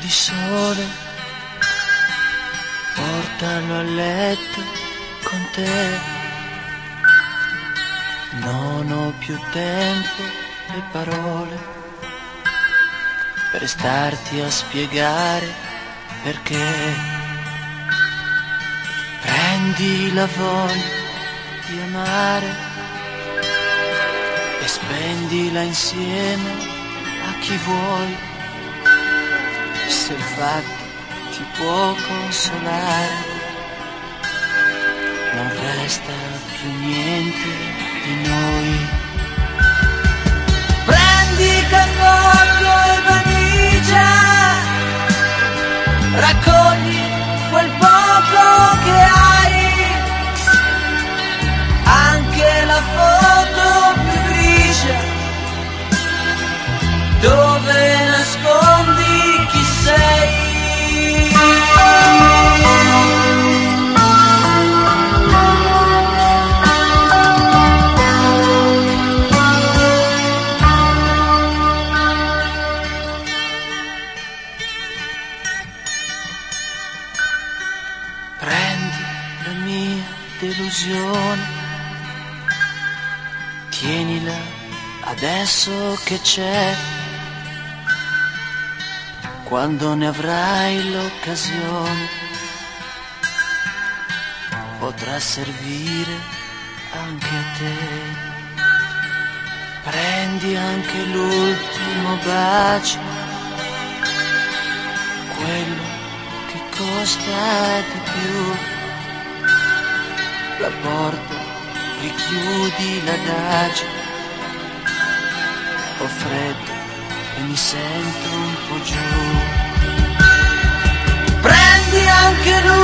di sole, portalo a letto con te. Non ho più tempo e parole per starti a spiegare perché. Prendi la voglia di amare e spendila insieme chi vuoi. Se il fatto ti può consolare, non resta più niente di noi. Prendi la mia delusione, tienila adesso che c'è, quando ne avrai l'occasione, potrà servire anche a te. Prendi anche l'ultimo bacio, quello costa di più la porta, richiudi l'adagio, ho freddo e mi sento un po' giù. Prendi anche lui.